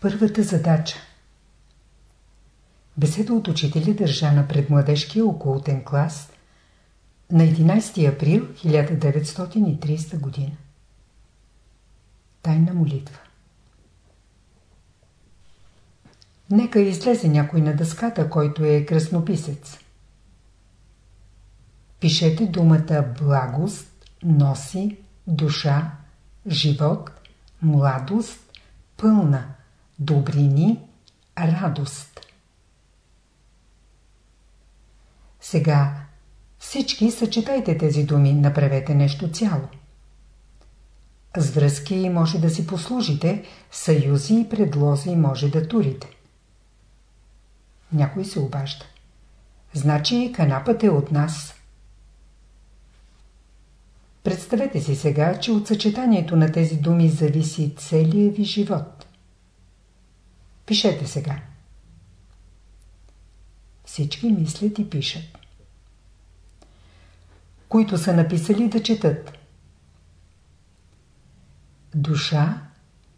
Първата задача Беседа от учителя държа на предмладежкия окултен клас на 11 април 1930 година. Тайна молитва Нека излезе някой на дъската, който е краснописец. Пишете думата благост, носи, душа, живот, младост, пълна, добрини, радост. Сега всички съчетайте тези думи, направете нещо цяло. С връзки може да си послужите, съюзи и предлози може да турите. Някой се обажда. Значи канапът е от нас. Представете си сега, че от съчетанието на тези думи зависи целият ви живот. Пишете сега. Всички мислят и пишат. Които са написали да четат. Душа,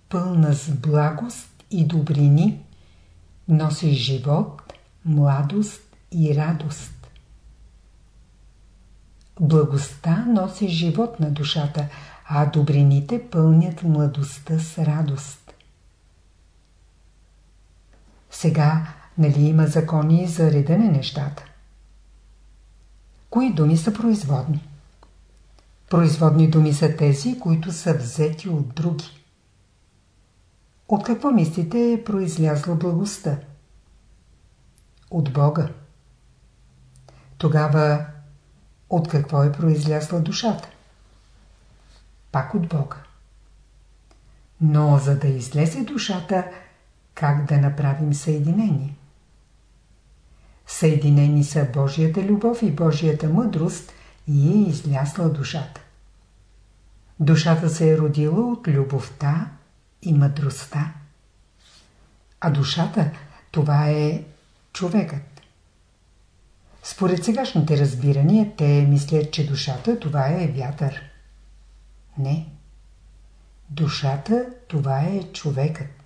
пълна с благост и добрини, носи живот, младост и радост. Благостта носи живот на душата, а добрините пълнят младостта с радост. Сега, нали има закони за реда на нещата? Кои думи са производни? Производни думи са тези, които са взети от други. От какво мислите е произлязла благостта? От Бога. Тогава от какво е произлязла душата? Пак от Бога. Но за да излезе душата, как да направим съединение? Съединени са Божията любов и Божията мъдрост и е излясла душата. Душата се е родила от любовта и мъдростта. А душата, това е човекът. Според сегашните разбирания, те мислят, че душата това е вятър. Не. Душата това е човекът.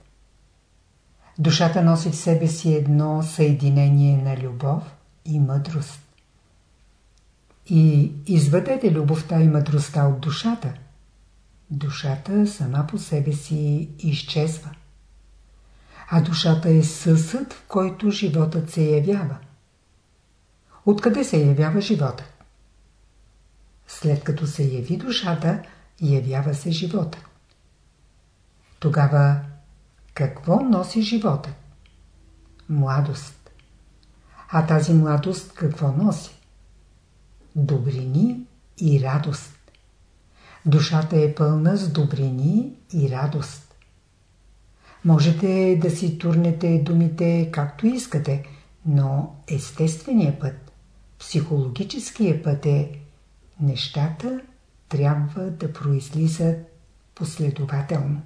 Душата носи в себе си едно съединение на любов и мъдрост. И изведете любовта и мъдростта от душата. Душата сама по себе си изчезва. А душата е съсъд, в който животът се явява. Откъде се явява живота? След като се яви душата, явява се живота. Тогава какво носи живота? Младост. А тази младост какво носи? Добрини и радост. Душата е пълна с добрини и радост. Можете да си турнете думите както искате, но естественият път Психологическия път е нещата трябва да произлизат последователно.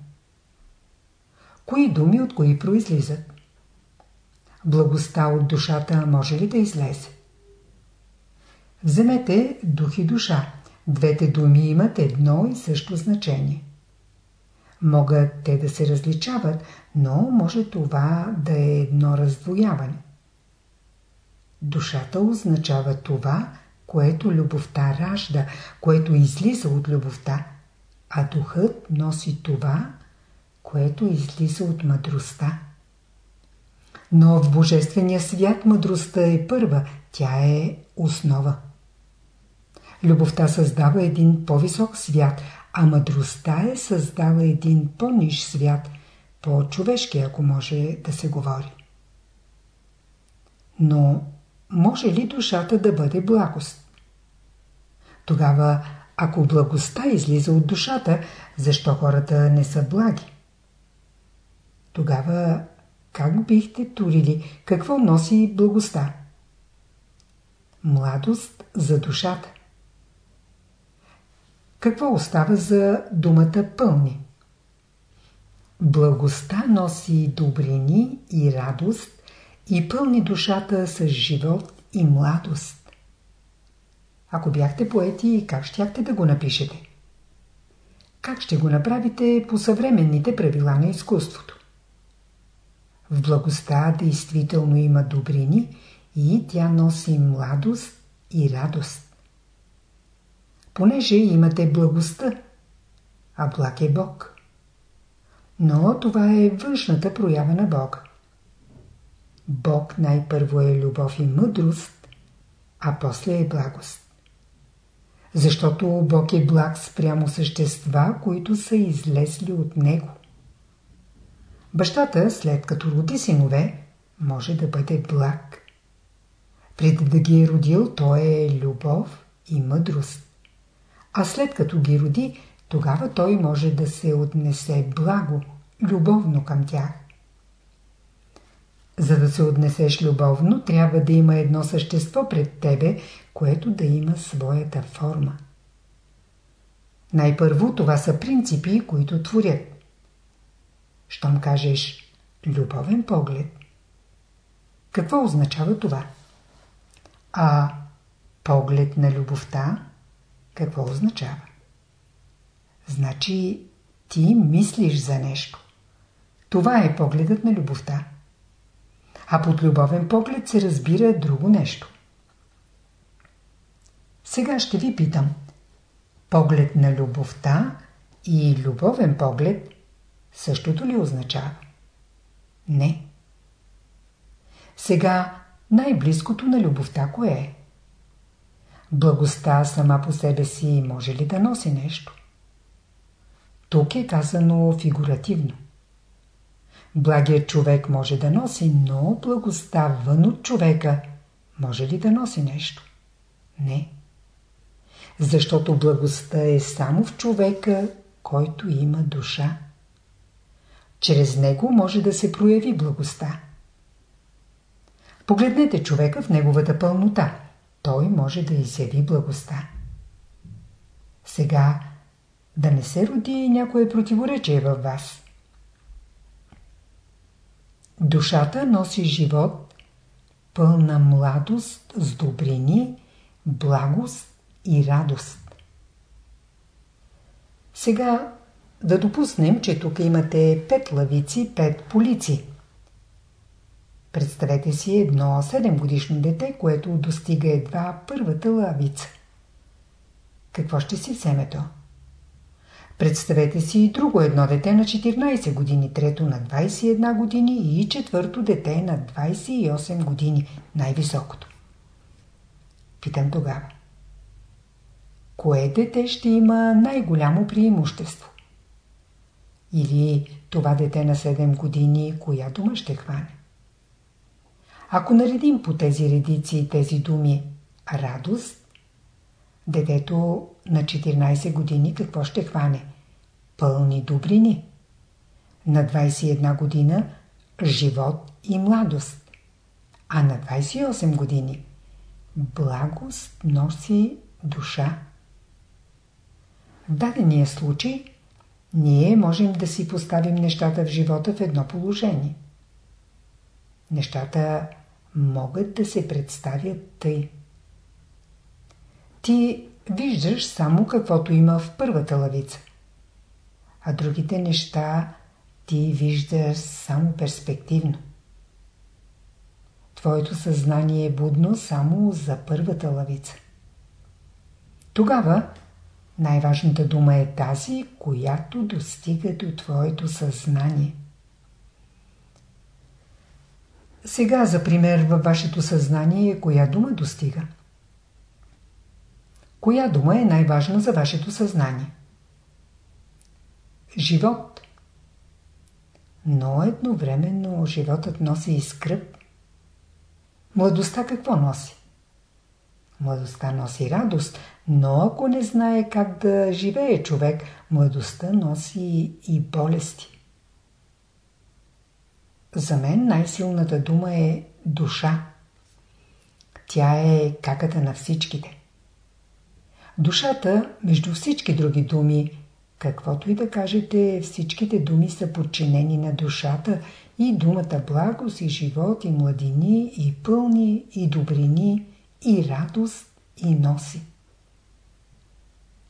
Кои думи от кои произлизат? Благостта от душата може ли да излезе? Вземете дух и душа. Двете думи имат едно и също значение. Могат те да се различават, но може това да е едно раздвояване. Душата означава това, което любовта ражда, което излиза от любовта, а духът носи това, което излиза от мъдростта. Но в Божествения свят мъдростта е първа, тя е основа. Любовта създава един по-висок свят, а мъдростта е създава един по-ниш свят, по-човешки, ако може да се говори. Но може ли душата да бъде благост? Тогава, ако благостта излиза от душата, защо хората не са благи? Тогава, как бихте турили? Какво носи благостта? Младост за душата. Какво остава за думата пълни? Благостта носи добрини и радост, и пълни душата с живот и младост. Ако бяхте поети, как щяхте да го напишете? Как ще го направите по съвременните правила на изкуството? В благостта действително има добрини и тя носи младост и радост. Понеже имате благостта, а благ е Бог. Но това е външната проява на Бога. Бог най-първо е любов и мъдрост, а после е благост. Защото Бог е благ спрямо същества, които са излезли от Него. Бащата, след като роди синове, може да бъде благ. Преди да ги е родил, той е любов и мъдрост. А след като ги роди, тогава той може да се отнесе благо, любовно към тях. За да се отнесеш любовно, трябва да има едно същество пред тебе, което да има своята форма. Най-първо това са принципи, които творят. Щом кажеш любовен поглед, какво означава това? А поглед на любовта, какво означава? Значи ти мислиш за нещо. Това е погледът на любовта. А под любовен поглед се разбира друго нещо. Сега ще ви питам. Поглед на любовта и любовен поглед същото ли означава? Не. Сега най-близкото на любовта кое е? Благостта сама по себе си може ли да носи нещо? Тук е казано фигуративно. Благият човек може да носи, но благостта вън от човека може ли да носи нещо? Не. Защото благостта е само в човека, който има душа. Чрез него може да се прояви благостта. Погледнете човека в неговата пълнота. Той може да изяви благостта. Сега да не се роди някое противоречие във вас. Душата носи живот, пълна младост с добрини, благост и радост. Сега да допуснем, че тук имате пет лавици, пет полици. Представете си едно 7 годишно дете, което достига едва първата лавица. Какво ще си вземе то? Представете си и друго едно дете на 14 години, трето на 21 години и четвърто дете на 28 години, най-високото. Питам тогава. Кое дете ще има най-голямо преимущество? Или това дете на 7 години, коя дума ще хване? Ако наредим по тези редици тези думи радост, детето на 14 години какво ще хване? Пълни добрини. На 21 година живот и младост. А на 28 години благост носи душа. В дадения случай ние можем да си поставим нещата в живота в едно положение. Нещата могат да се представят тъй. Ти виждаш само каквото има в първата лавица. А другите неща ти виждаш само перспективно. Твоето съзнание е будно само за първата лавица. Тогава най-важната дума е тази, която достига до твоето съзнание. Сега, за пример, във вашето съзнание, коя дума достига? Коя дума е най-важна за вашето съзнание? Живот. Но едновременно животът носи и скръп. Младостта какво носи? Младостта носи радост, но ако не знае как да живее човек, младостта носи и болести. За мен най-силната дума е душа. Тя е каката на всичките. Душата, между всички други думи, каквото и да кажете, всичките думи са подчинени на душата и думата благост и живот и младини и пълни и добрини и радост и носи.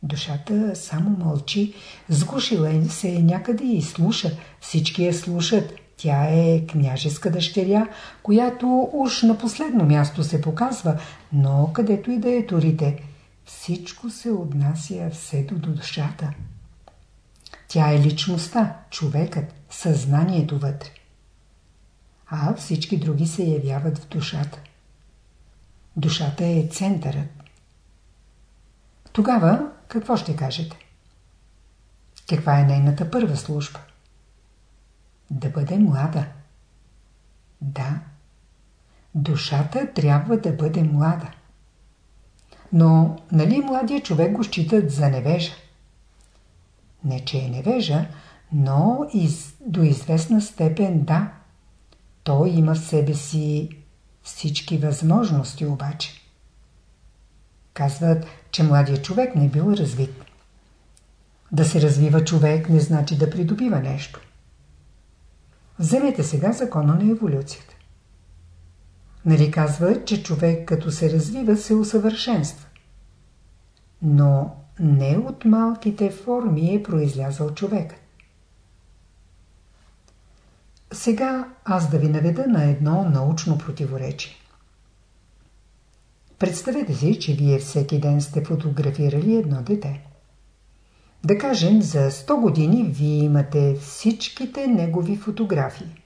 Душата само мълчи, сгушила се е някъде и слуша. Всички я слушат, Тя е княжеска дъщеря, която уж на последно място се показва, но където и да е турите, всичко се отнася все до душата. Тя е личността, човекът, съзнанието вътре. А всички други се явяват в душата. Душата е центърът. Тогава какво ще кажете? Каква е нейната първа служба? Да бъде млада. Да, душата трябва да бъде млада. Но нали младия човек го считат за невежа? Не, че е невежа, но из, до известна степен да. Той има в себе си всички възможности обаче. Казват, че младият човек не бил развит. Да се развива човек не значи да придобива нещо. Вземете сега закона на еволюцията. Нали казва, че човек като се развива се усъвършенства. Но не от малките форми е произлязал човек. Сега аз да ви наведа на едно научно противоречие. Представете си, че вие всеки ден сте фотографирали едно дете. Да кажем, за 100 години вие имате всичките негови фотографии.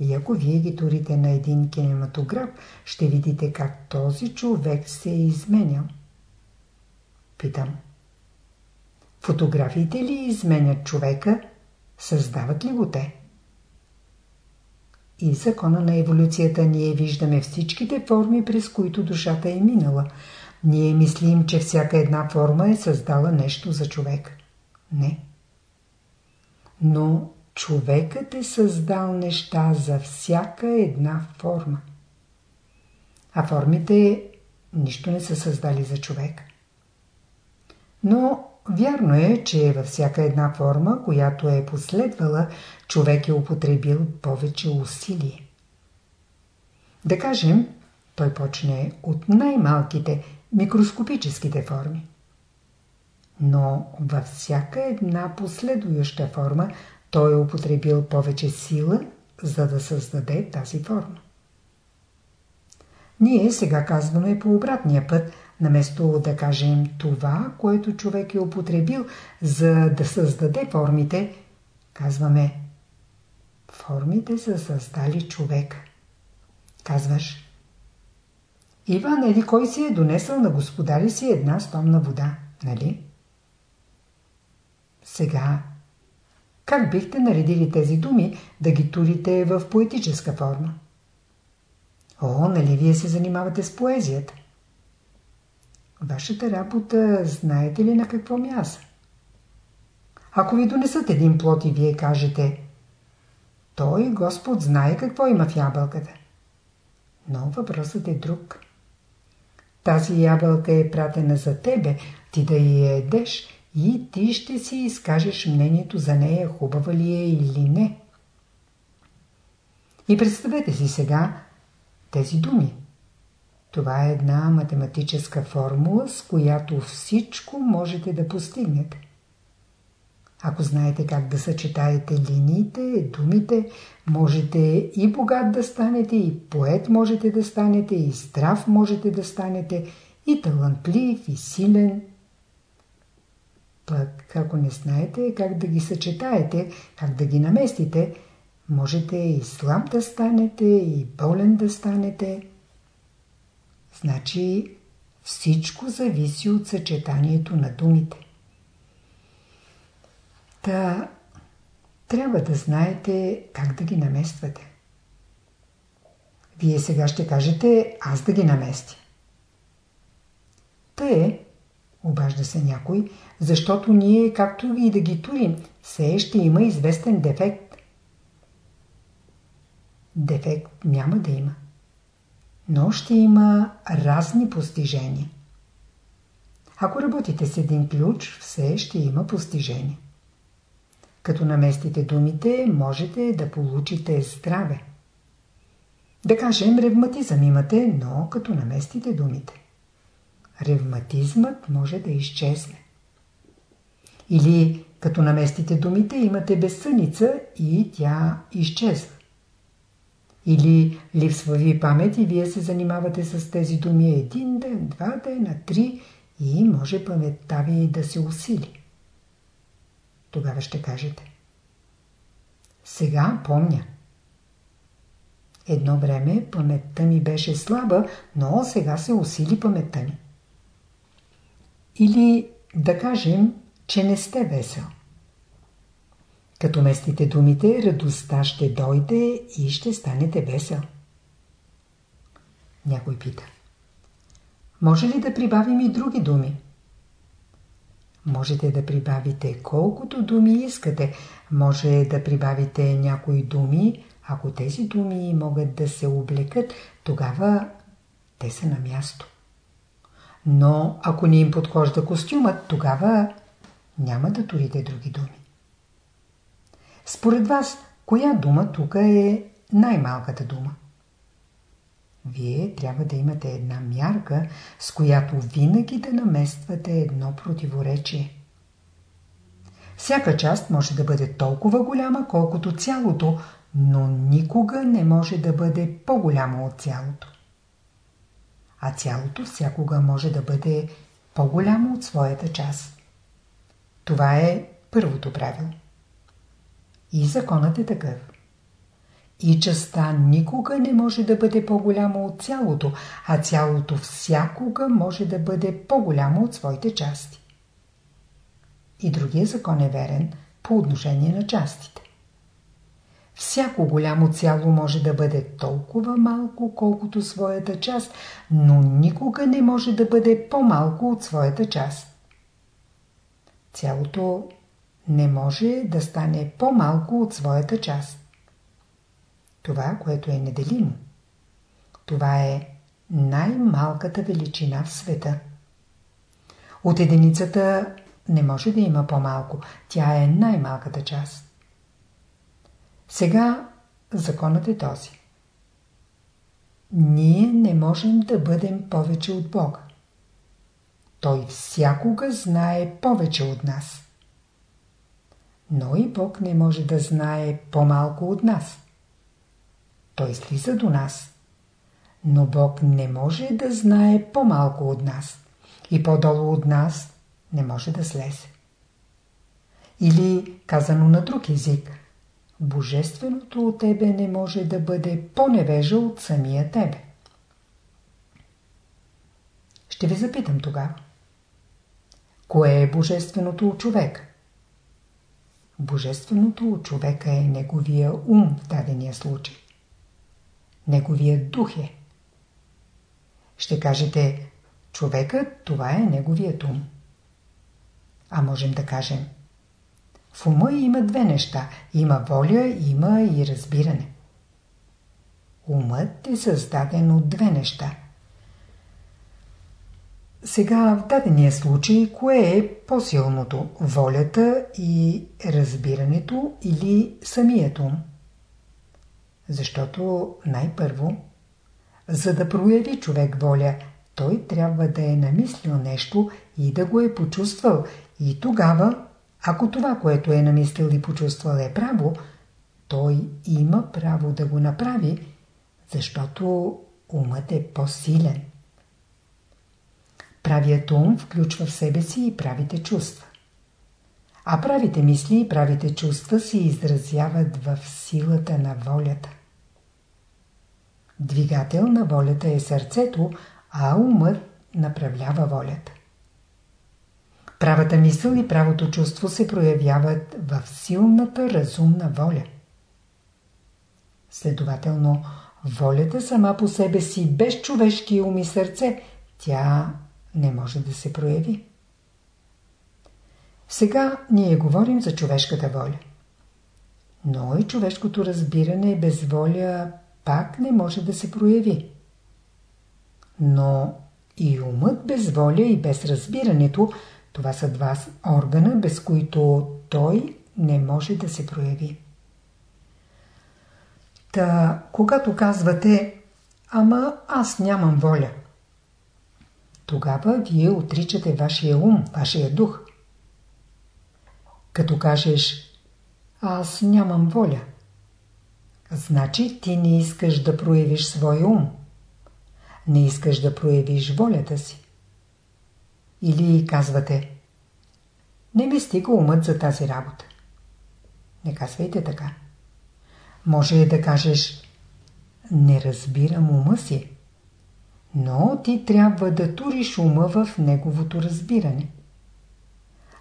И ако вие ги турите на един кинематограф, ще видите как този човек се е изменял. Питам. Фотографиите ли изменят човека? Създават ли го те? И закона на еволюцията ние виждаме всичките форми, през които душата е минала. Ние мислим, че всяка една форма е създала нещо за човек. Не. Но човекът е създал неща за всяка една форма. А формите нищо не са създали за човек. Но вярно е, че във всяка една форма, която е последвала, човек е употребил повече усилие. Да кажем, той почне от най-малките, микроскопическите форми. Но във всяка една последующа форма той е употребил повече сила, за да създаде тази форма. Ние сега казваме по обратния път – Наместо да кажем това, което човек е употребил, за да създаде формите, казваме Формите са създали човек. Казваш Иван еди кой си е донесъл на господари си една стомна вода, нали? Сега, как бихте наредили тези думи да ги турите в поетическа форма? О, нали вие се занимавате с поезията? Вашата работа знаете ли на какво място? Ако ви донесат един плод и вие кажете Той Господ знае какво има в ябълката. Но въпросът е друг. Тази ябълка е пратена за тебе, ти да я едеш и ти ще си изкажеш мнението за нея, хубава ли е или не. И представете си сега тези думи. Това е една математическа формула, с която всичко можете да постигнете. Ако знаете как да съчетаете линиите, думите, можете и богат да станете, и поет можете да станете, и здрав можете да станете, и талантлив, и силен. Пък, ако не знаете как да ги съчетаете, как да ги наместите, можете и слаб да станете, и болен да станете. Значи всичко зависи от съчетанието на думите. Та трябва да знаете как да ги намествате. Вие сега ще кажете аз да ги наместя. Е, обажда се някой, защото ние, както и да ги турим, все ще има известен дефект. Дефект няма да има но ще има разни постижения. Ако работите с един ключ, все ще има постижение. Като наместите думите, можете да получите здраве. Да кажем, ревматизъм имате, но като наместите думите. Ревматизмът може да изчезне. Или Като наместите думите, имате безсъница и тя изчезва. Или липсва ви памет и вие се занимавате с тези думи един ден, два дена, три и може паметта ви да се усили. Тогава ще кажете. Сега помня. Едно време паметта ми беше слаба, но сега се усили паметта ми. Или да кажем, че не сте весел. Като местите думите, радостта ще дойде и ще станете весел. Някой пита. Може ли да прибавим и други думи? Можете да прибавите колкото думи искате. Може да прибавите някои думи. Ако тези думи могат да се облекат, тогава те са на място. Но ако не им подхожда костюмът, тогава няма да турите други думи. Според вас, коя дума тук е най-малката дума? Вие трябва да имате една мярка, с която винаги да намествате едно противоречие. Всяка част може да бъде толкова голяма, колкото цялото, но никога не може да бъде по-голямо от цялото. А цялото всякога може да бъде по-голямо от своята част. Това е първото правило. И законът е такъв. И частта никога не може да бъде по-голяма от цялото, а цялото всякога може да бъде по-голямо от своите части. И другия закон е верен по отношение на частите. Всяко голямо цяло може да бъде толкова малко, колкото своята част, но никога не може да бъде по-малко от своята част. Цялото не може да стане по-малко от своята част. Това, което е неделимо. Това е най-малката величина в света. От единицата не може да има по-малко. Тя е най-малката част. Сега законът е този. Ние не можем да бъдем повече от Бога. Той всякога знае повече от нас но и Бог не може да знае по-малко от нас. Той слиза до нас, но Бог не може да знае по-малко от нас и по-долу от нас не може да слезе. Или, казано на друг език, Божественото от тебе не може да бъде по-невежа от самия тебе. Ще ви запитам тогава. Кое е Божественото от човека? Божественото от човека е неговия ум в дадения случай. Неговия дух е. Ще кажете, човекът това е неговият ум. А можем да кажем, в ума има две неща. Има воля, има и разбиране. Умът е създаден от две неща – сега в дадения случай, кое е по-силното? Волята и разбирането или самият ум? Защото най-първо, за да прояви човек воля, той трябва да е намислил нещо и да го е почувствал. И тогава, ако това, което е намислил и почувствал е право, той има право да го направи, защото умът е по-силен. Правият ум включва в себе си и правите чувства. А правите мисли и правите чувства се изразяват в силата на волята. Двигател на волята е сърцето, а умът направлява волята. Правата мисъл и правото чувство се проявяват в силната разумна воля. Следователно, волята сама по себе си без човешки ум и сърце, тя не може да се прояви. Сега ние говорим за човешката воля. Но и човешкото разбиране без воля пак не може да се прояви. Но и умът без воля и без разбирането, това са два органа, без които той не може да се прояви. Та, когато казвате, ама аз нямам воля – тогава вие отричате вашия ум, вашия дух. Като кажеш аз нямам воля, значи ти не искаш да проявиш своя ум. Не искаш да проявиш волята си. Или казвате не ми стига умът за тази работа. Не казвайте така. Може да кажеш не разбирам ума си, но ти трябва да туриш ума в неговото разбиране.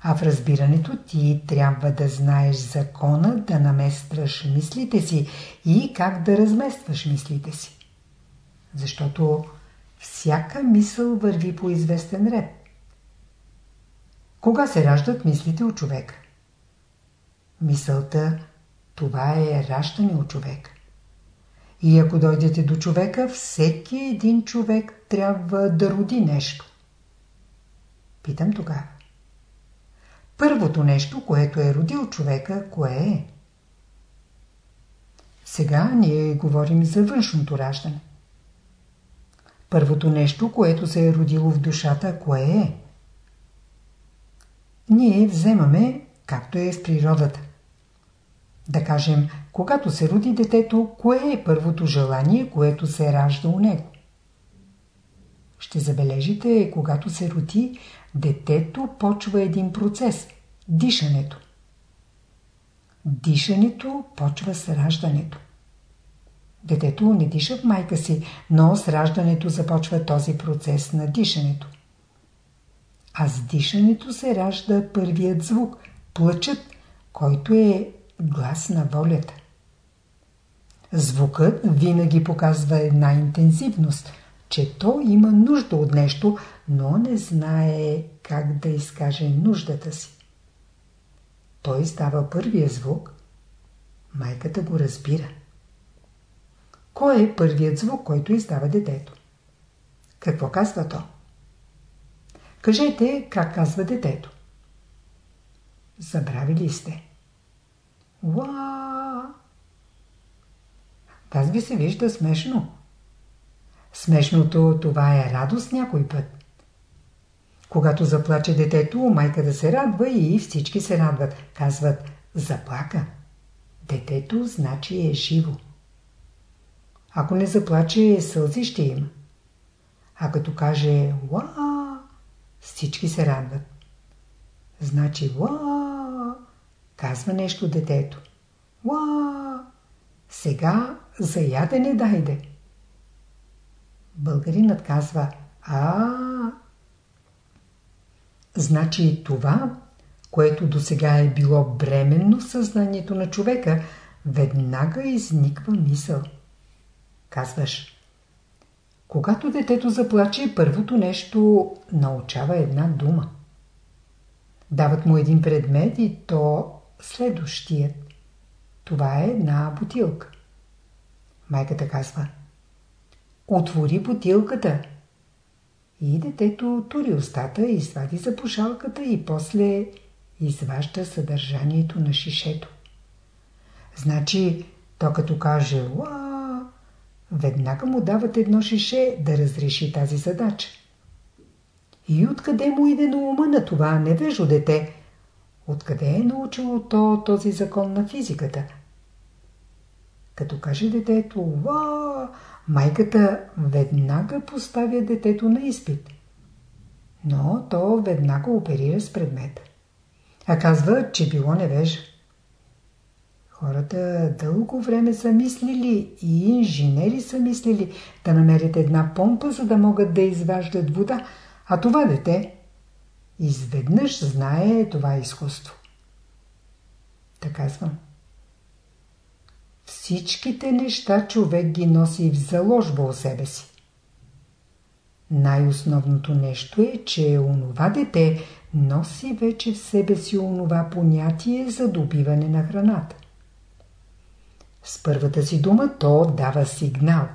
А в разбирането ти трябва да знаеш закона да наместваш мислите си и как да разместваш мислите си. Защото всяка мисъл върви по известен ред. Кога се раждат мислите от човека? Мисълта – това е раждане от човека. И ако дойдете до човека, всеки един човек трябва да роди нещо. Питам тогава. Първото нещо, което е родил човека, кое е? Сега ние говорим за външното раждане. Първото нещо, което се е родило в душата, кое е? Ние вземаме, както е в природата. Да кажем, когато се роди детето, кое е първото желание, което се ражда у него? Ще забележите, когато се роди, детето почва един процес – дишането. Дишането почва с раждането. Детето не диша в майка си, но с раждането започва този процес на дишането. А с дишането се ражда първият звук – плачът, който е глас на волята. Звукът винаги показва една интензивност, че то има нужда от нещо, но не знае как да изкаже нуждата си. Той издава първия звук, майката го разбира. Кой е първият звук, който издава детето? Какво казва то? Кажете как казва детето. Забравили сте. Уа! Аз ви се вижда смешно. Смешното това е радост някой път. Когато заплаче детето, майка да се радва и всички се радват. Казват заплака. Детето значи е живо. Ако не заплаче, сълзи ще има. А като каже «Уа!», всички се радват. Значи «Уа!», казва нещо детето. «Уа!», сега за ядене дайде. Българинът казва а Значи това, което до сега е било бременно в съзнанието на човека, веднага изниква мисъл. Казваш, когато детето заплаче, първото нещо научава една дума. Дават му един предмет и то следващият. Това е една бутилка. Майката казва Отвори бутилката. И детето тури устата, извади запушалката и после изважда съдържанието на шишето. Значи, то като каже «Уа!», веднага му дават едно шише да разреши тази задача. И откъде му иде на ума на това невежо дете? Откъде е научило то този закон на физиката? Като каже детето «Ва!», майката веднага поставя детето на изпит. Но то веднага оперира с предмета. А казва, че било невежа. Хората дълго време са мислили и инженери са мислили да намерят една помпа, за да могат да изваждат вода, а това дете изведнъж знае това изкуство. Така казвам. Всичките неща човек ги носи в заложба у себе си. Най-основното нещо е, че онова дете носи вече в себе си онова понятие за добиване на храната. С първата си дума то дава сигнал,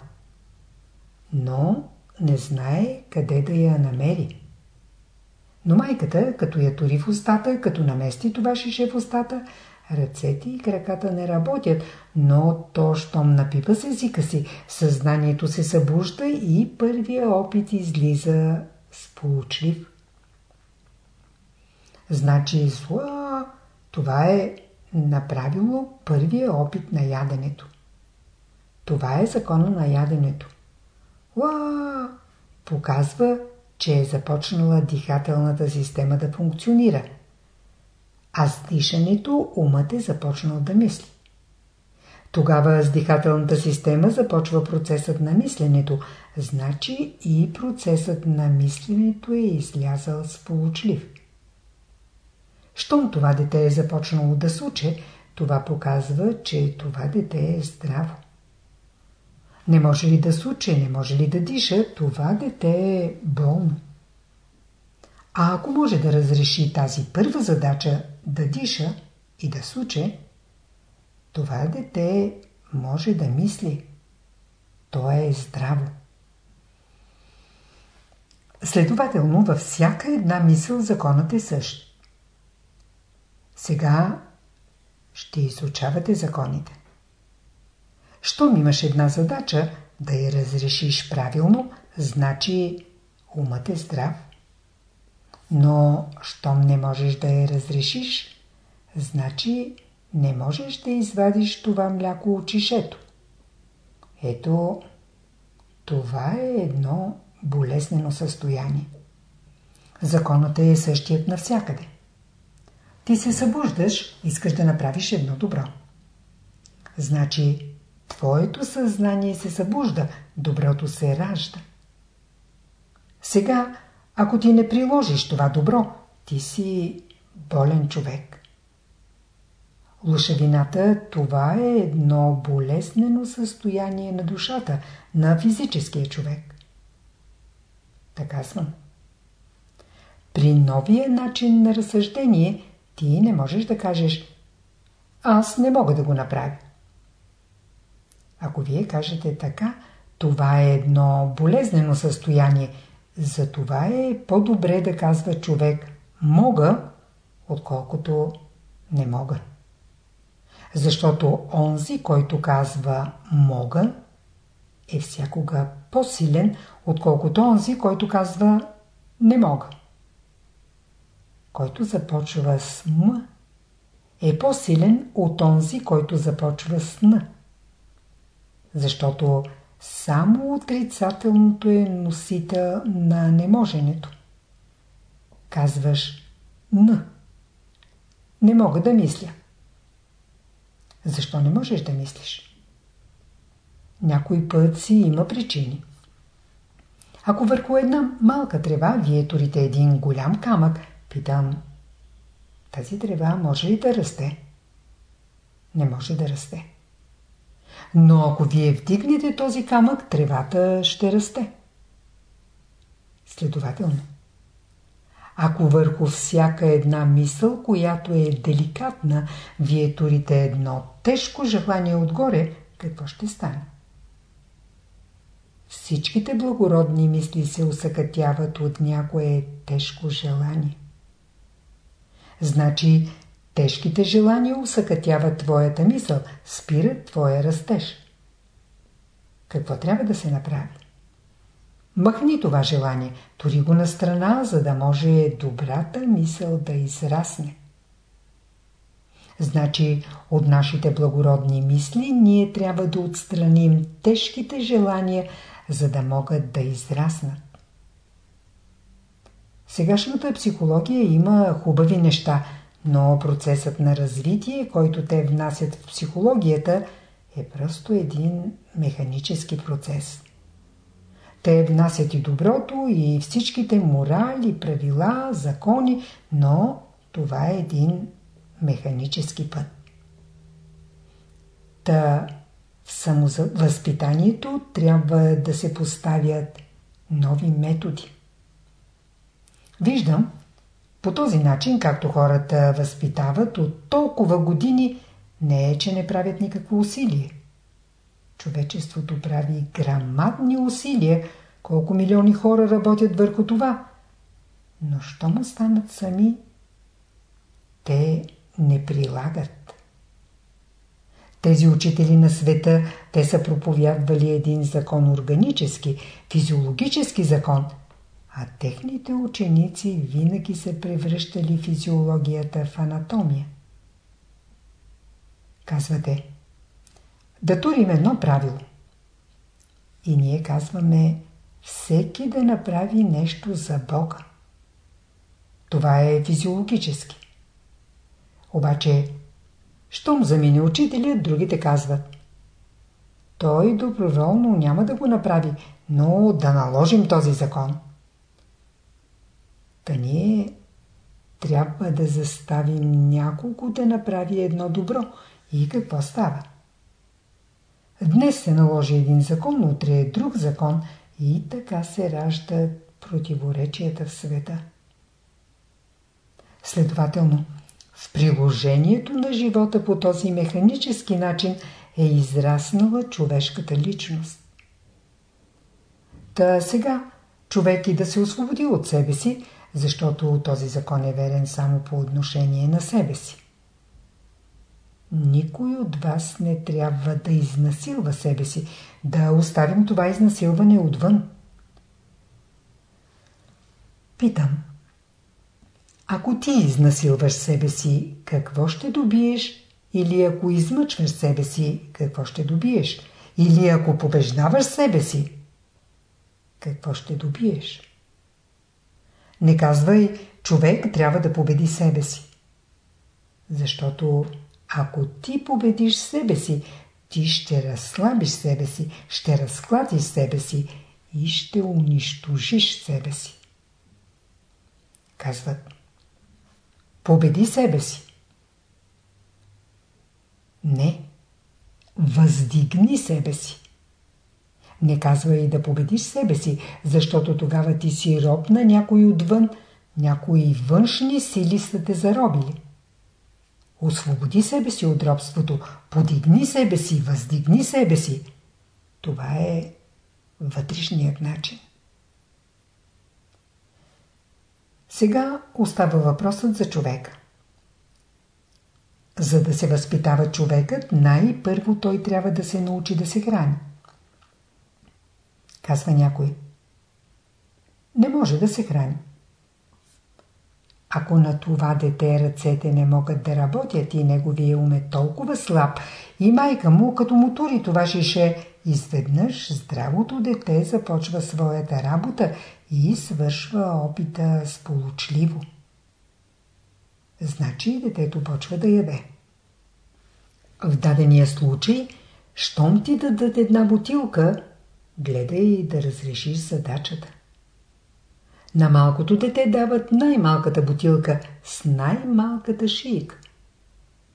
но не знае къде да я намери. Но майката, като я тури в устата, като намести това шише в устата, Ръцете и краката не работят, но то, щом напипа с езика си, съзнанието се събужда и първия опит излиза сполучлив. Значи зла това е направило първия опит на яденето. Това е закона на яденето. Уа! Показва, че е започнала дихателната система да функционира. А с дишането умът е започнал да мисли. Тогава с дихателната система започва процесът на мисленето, значи и процесът на мисленето е излязъл сполучлив. Щом това дете е започнало да суче, това показва, че това дете е здраво. Не може ли да суче, не може ли да диша, това дете е болно. А ако може да разреши тази първа задача да диша и да суче, това дете може да мисли. То е здраво. Следователно, във всяка една мисъл законът е същ. Сега ще изучавате законите. Щом имаш една задача да я разрешиш правилно, значи умът е здрав. Но, щом не можеш да я разрешиш, значи не можеш да извадиш това мляко от чишето. Ето, това е едно болезнено състояние. Законът е същият навсякъде. Ти се събуждаш, искаш да направиш едно добро. Значи, твоето съзнание се събужда, доброто се ражда. Сега, ако ти не приложиш това добро, ти си болен човек. Лошавината – това е едно болезнено състояние на душата, на физическия човек. Така съм. При новия начин на разсъждение ти не можеш да кажеш аз не мога да го направя. Ако вие кажете така, това е едно болезнено състояние. Затова е по-добре да казва човек мога, отколкото не мога. Защото онзи, който казва мога, е всякога по-силен, отколкото онзи, който казва не мога. Който започва с м, е по-силен от онзи, който започва с н. Защото само отрицателното е носител на неможенето. Казваш н. Не мога да мисля. Защо не можеш да мислиш? Някой път си има причини. Ако върху една малка трева вие турите един голям камък, питам, тази трева може ли да расте? Не може да расте. Но ако вие вдигнете този камък, тревата ще расте. Следователно. Ако върху всяка една мисъл, която е деликатна, вие турите едно тежко желание отгоре, какво ще стане? Всичките благородни мисли се усъкътяват от някое тежко желание. Значи, тежките желания усъкътяват твоята мисъл, спират твоя растеж. Какво трябва да се направи? Махни това желание, тори го на страна, за да може добрата мисъл да израсне. Значи от нашите благородни мисли ние трябва да отстраним тежките желания, за да могат да израснат. Сегашната психология има хубави неща, но процесът на развитие, който те внасят в психологията, е просто един механически процес. Те внасят и доброто, и всичките морали, правила, закони, но това е един механически път. Та в самовъзпитанието трябва да се поставят нови методи. Виждам, по този начин, както хората възпитават от толкова години, не е, че не правят никакво усилие. Човечеството прави грамадни усилия, колко милиони хора работят върху това. Но що му станат сами, те не прилагат. Тези учители на света, те са проповядвали един закон органически, физиологически закон, а техните ученици винаги са превръщали физиологията в анатомия. Казвате, да турим едно правило. И ние казваме, всеки да направи нещо за Бога. Това е физиологически. Обаче, щом замине учителя, другите казват. Той доброволно няма да го направи, но да наложим този закон. Та ние трябва да заставим няколко да направи едно добро. И какво става? Днес се наложи един закон, утре е друг закон и така се раждат противоречията в света. Следователно, в приложението на живота по този механически начин е израснала човешката личност. Та сега човек и да се освободи от себе си, защото този закон е верен само по отношение на себе си. Никой от вас не трябва да изнасилва себе си, да оставим това изнасилване отвън. Питам. Ако ти изнасилваш себе си, какво ще добиеш? Или ако измъчваш себе си, какво ще добиеш? Или ако побеждаваш себе си, какво ще добиеш? Не казвай, човек трябва да победи себе си. Защото ако ти победиш себе си, ти ще разслабиш себе си, ще разкладиш себе си и ще унищожиш себе си. Казват, победи себе си. Не, въздигни себе си. Не казва и да победиш себе си, защото тогава ти си роб на някой отвън, някои външни сили са те заробили. Освободи себе си от робството, подигни себе си, въздигни себе си. Това е вътрешният начин. Сега остава въпросът за човека. За да се възпитава човекът, най-първо той трябва да се научи да се храни. Казва някой. Не може да се храни. Ако на това дете ръцете не могат да работят и неговия ум е толкова слаб, и майка му, като му тури това шише, изведнъж здравото дете започва своята работа и свършва опита сполучливо. Значи детето почва да яде. В дадения случай, щом ти дадат една бутилка, гледай да разрешиш задачата. На малкото дете дават най-малката бутилка с най-малката шийка.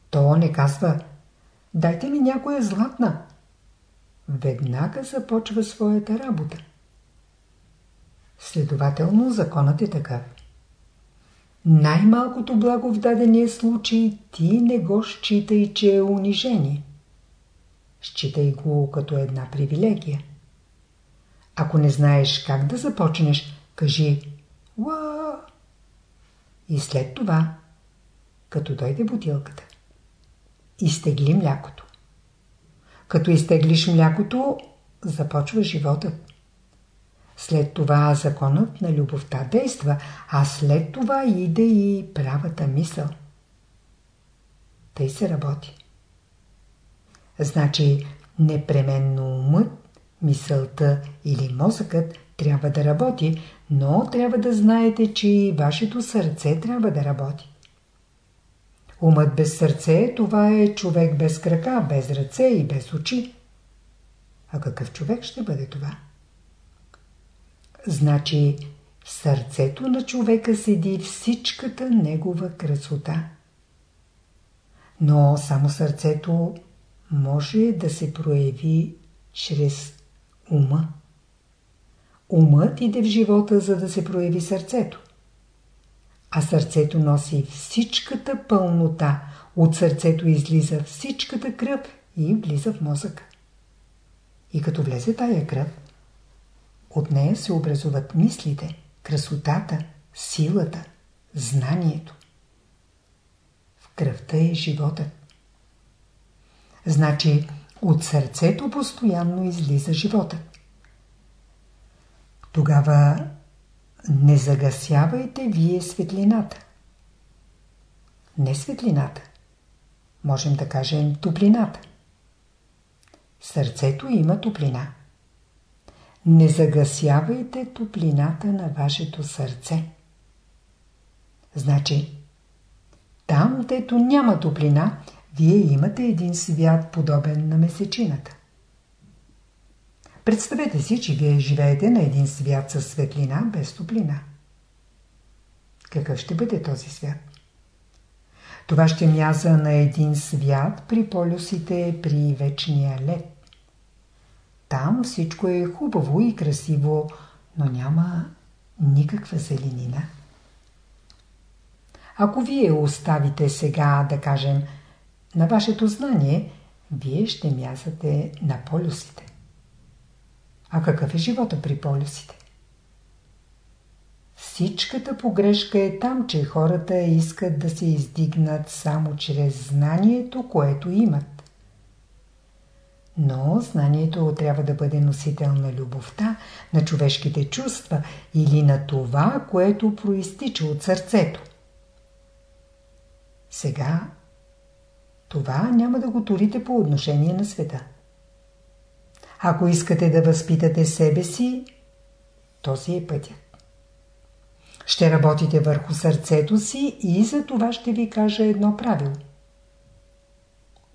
То не казва «Дайте ми някоя златна». Веднага започва своята работа. Следователно законът е такъв. Най-малкото благо в дадения случай ти не го считай, че е унижение. Считай го като една привилегия. Ако не знаеш как да започнеш, Кажи «Уа!» И след това, като дойде бутилката, изтегли млякото. Като изтеглиш млякото, започва животът. След това законът на любовта действа, а след това иде и правата мисъл. Тъй се работи. Значи, непременно умът, мисълта или мозъкът трябва да работи, но трябва да знаете, че и вашето сърце трябва да работи. Умът без сърце, това е човек без крака, без ръце и без очи. А какъв човек ще бъде това? Значи, в сърцето на човека седи всичката негова красота. Но само сърцето може да се прояви чрез ума. Умът иде в живота, за да се прояви сърцето. А сърцето носи всичката пълнота. От сърцето излиза всичката кръв и влиза в мозъка. И като влезе тая кръв, от нея се образуват мислите, красотата, силата, знанието. В кръвта е живота. Значи, от сърцето постоянно излиза животът. Тогава не загасявайте вие светлината. Не светлината. можем да кажем топлината. Сърцето има топлина. Не загасявайте топлината на вашето сърце. Значи, там, дето няма топлина, вие имате един свят подобен на месечината. Представете си, че вие живеете на един свят със светлина без топлина. Какъв ще бъде този свят? Това ще мяза на един свят при полюсите при вечния лед. Там всичко е хубаво и красиво, но няма никаква зеленина. Ако вие оставите сега, да кажем, на вашето знание, вие ще мязате на полюсите. А какъв е живота при полюсите? Всичката погрешка е там, че хората искат да се издигнат само чрез знанието, което имат. Но знанието трябва да бъде носител на любовта, на човешките чувства или на това, което проистича от сърцето. Сега това няма да го турите по отношение на света. Ако искате да възпитате себе си, този е пътят. Ще работите върху сърцето си и за това ще ви кажа едно правило.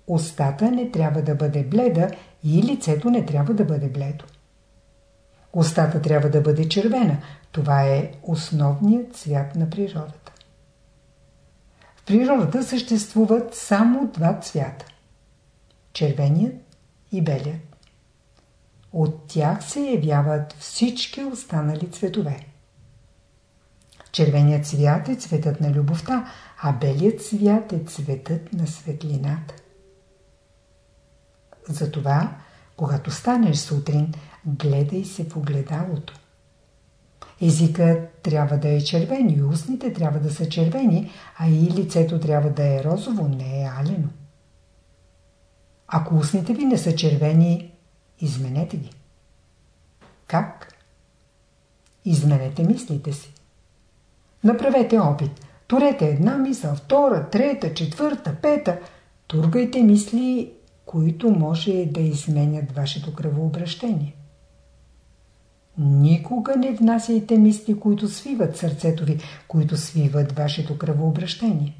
Остата не трябва да бъде бледа и лицето не трябва да бъде бледо. Остата трябва да бъде червена. Това е основният цвят на природата. Природата съществуват само два цвята. Червеният и белият. От тях се явяват всички останали цветове. Червеният цвят е цветът на любовта, а белият цвят е цветът на светлината. Затова, когато станеш сутрин, гледай се в огледалото. Езикът трябва да е червен и устните трябва да са червени, а и лицето трябва да е розово, не е алено. Ако устните ви не са червени, изменете ги. Как? Изменете мислите си. Направете опит. Турете една мисъл, втора, трета, четвърта, пета. Тургайте мисли, които може да изменят вашето кръвообращение. Никога не внасяйте мисли, които свиват сърцето ви, които свиват вашето кръвообращение.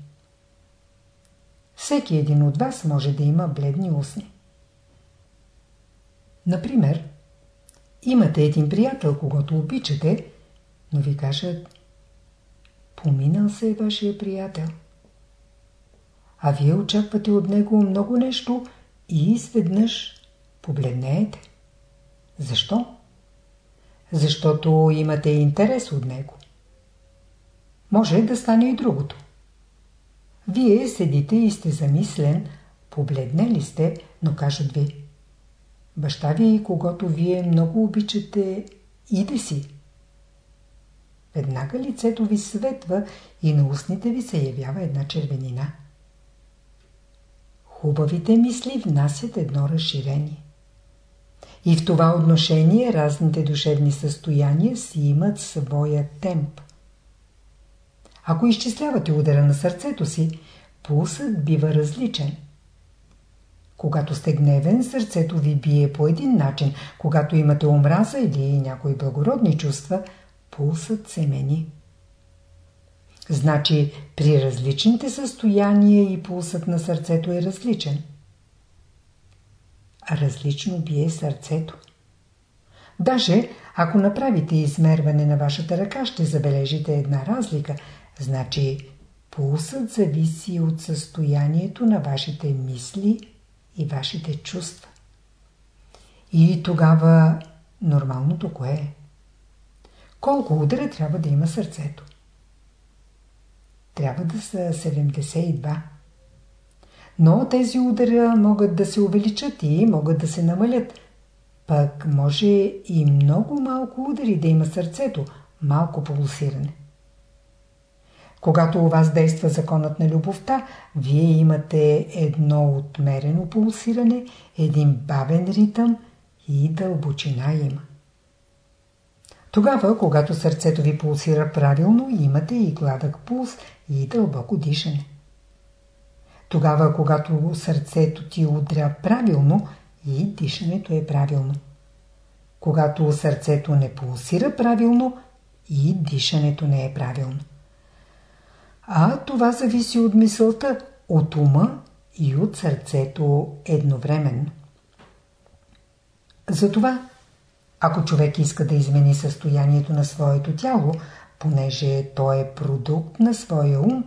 Всеки един от вас може да има бледни устни. Например, имате един приятел, когато обичате, но ви кажат Поминал се е вашия приятел. А вие очаквате от него много нещо и изведнъж побледнеете. Защо? Защото имате интерес от него. Може да стане и другото. Вие седите и сте замислен, побледнели сте, но кажат ви. Баща ви, когато вие много обичате, иде си. Веднага лицето ви светва и на устните ви се явява една червенина. Хубавите мисли внасят едно разширение. И в това отношение разните душевни състояния си имат своя темп. Ако изчислявате удара на сърцето си, пулсът бива различен. Когато сте гневен, сърцето ви бие по един начин. Когато имате омраза или някои благородни чувства – пулсът се мени. Значи при различните състояния и пулсът на сърцето е различен. Различно бие сърцето. Даже ако направите измерване на вашата ръка, ще забележите една разлика. Значи пулсът зависи от състоянието на вашите мисли и вашите чувства. И тогава нормалното кое е? Колко удара трябва да има сърцето? Трябва да са 72. Но тези удара могат да се увеличат и могат да се намалят. Пък може и много малко удари да има сърцето, малко пулсиране. Когато у вас действа законът на любовта, вие имате едно отмерено пулсиране, един бавен ритъм и дълбочина има. Тогава, когато сърцето ви пулсира правилно, имате и гладък пулс и дълбоко дишане. Тогава когато сърцето ти удря правилно и дишането е правилно. Когато сърцето не пулсира правилно и дишането не е правилно. А това зависи от мисълта, от ума и от сърцето едновременно. Затова, ако човек иска да измени състоянието на своето тяло, понеже то е продукт на своя ум,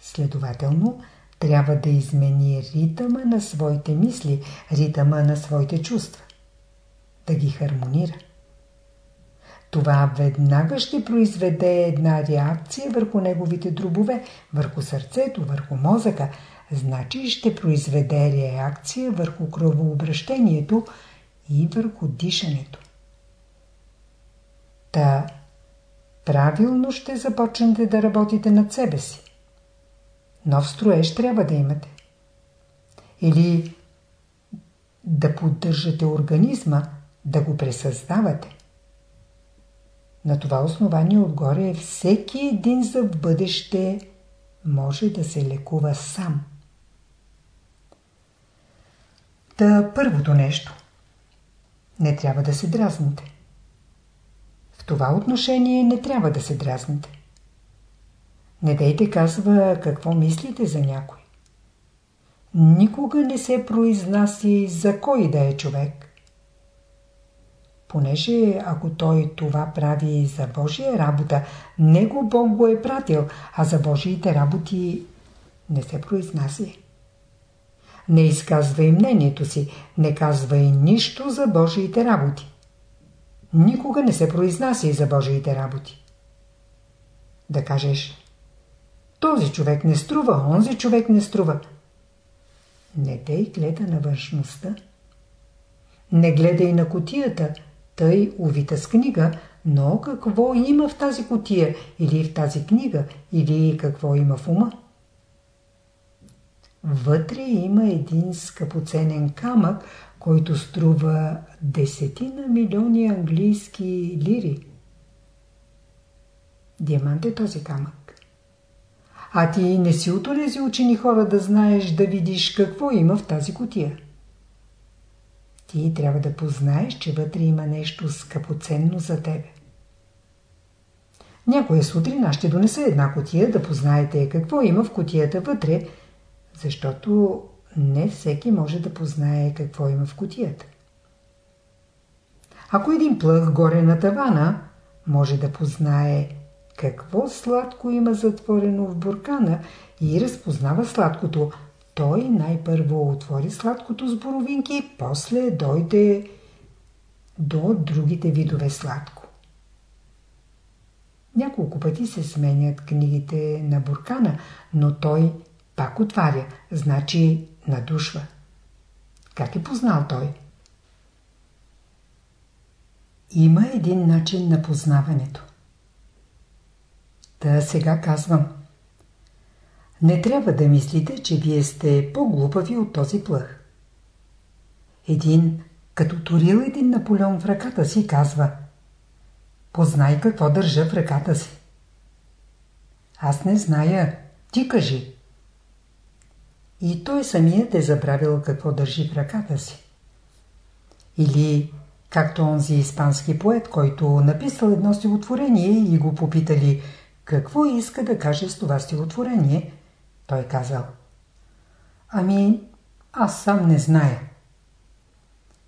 следователно трябва да измени ритъма на своите мисли, ритъма на своите чувства. Да ги хармонира. Това веднага ще произведе една реакция върху неговите дробове, върху сърцето, върху мозъка, значи ще произведе реакция върху кръвообращението и върху дишането. Та правилно ще започнете да работите над себе си. Нов строеж трябва да имате. Или да поддържате организма, да го пресъздавате. На това основание отгоре всеки един за бъдеще може да се лекува сам. Та първото нещо. Не трябва да се дразните. В това отношение не трябва да се дразните. Не дейте казва какво мислите за някой. Никога не се произнаси за кой да е човек. Понеже ако той това прави за Божия работа, него Бог го е пратил, а за Божиите работи не се произнаси. Не изказва и мнението си, не казва и нищо за Божиите работи. Никога не се произнася и за Божиите работи. Да кажеш, този човек не струва, онзи човек не струва. Не дей гледа на външността. Не гледай на котията, тъй увита с книга, но какво има в тази котия или в тази книга, или какво има в ума. Вътре има един скъпоценен камък, който струва десетина милиони английски лири. Диамант е този камък. А ти не си от тези учени хора да знаеш, да видиш какво има в тази котия. Ти трябва да познаеш, че вътре има нещо скъпоценно за тебе. Някоя сутрин аз ще донеса една котия да познаете какво има в котията вътре, защото не всеки може да познае какво има в котията. Ако един плъх горе на тавана може да познае какво сладко има затворено в буркана и разпознава сладкото, той най-първо отвори сладкото с боровинки, после дойде до другите видове сладко. Няколко пъти се сменят книгите на Буркана, но той пак отваря, значи надушва. Как е познал той? Има един начин на познаването. Та сега казвам – не трябва да мислите, че вие сте по-глупави от този плъх. Един, като турил един Наполеон в ръката си, казва Познай какво държа в ръката си. Аз не зная, ти кажи. И той самият е забравил какво държи в ръката си. Или както онзи испански поет, който написал едно стихотворение и го попитали какво иска да каже с това стихотворение – той казал. Ами, аз сам не зная.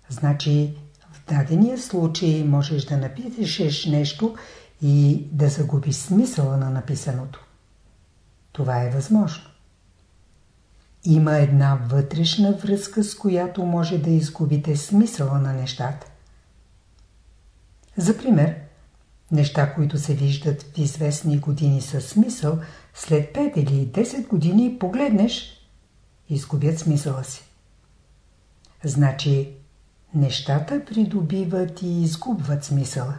Значи, в дадения случай можеш да напишеш нещо и да загубиш смисъла на написаното. Това е възможно. Има една вътрешна връзка, с която може да изгубите смисъла на нещата. За пример, неща, които се виждат в известни години със смисъл – след 5 или 10 години погледнеш, изгубят смисъла си. Значи, нещата придобиват и изгубват смисъла.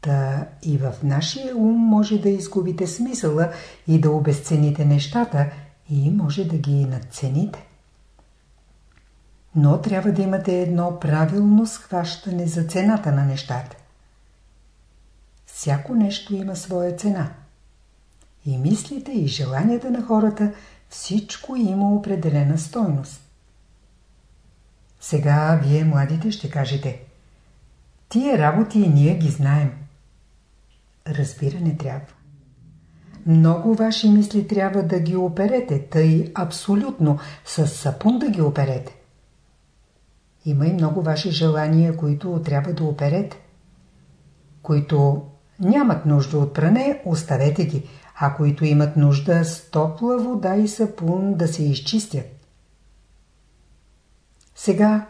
Та и в нашия ум може да изгубите смисъла и да обесцените нещата и може да ги надцените. Но трябва да имате едно правилно схващане за цената на нещата. Всяко нещо има своя цена – и мислите и желанията на хората всичко има определена стойност. Сега вие, младите, ще кажете Тия работи и ние ги знаем. Разбиране трябва. Много ваши мисли трябва да ги оперете, тъй абсолютно, с сапун да ги оперете. Има и много ваши желания, които трябва да оперете. Които нямат нужда от пране, оставете ги, а които имат нужда с топла вода и сапун да се изчистят. Сега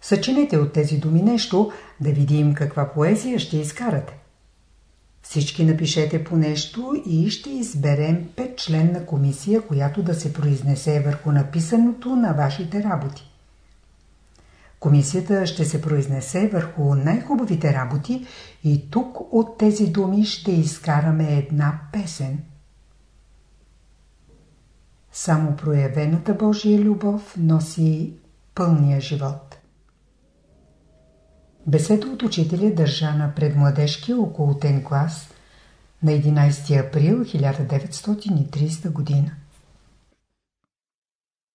съчинете от тези думи нещо, да видим каква поезия ще изкарате. Всички напишете по нещо и ще изберем петчленна комисия, която да се произнесе върху написаното на вашите работи. Комисията ще се произнесе върху най-хубавите работи и тук от тези думи ще изкараме една песен. Само проявената Божия любов носи пълния живот. Беседа от учителя държа на предмладежкия околотен клас на 11 април 1930 година.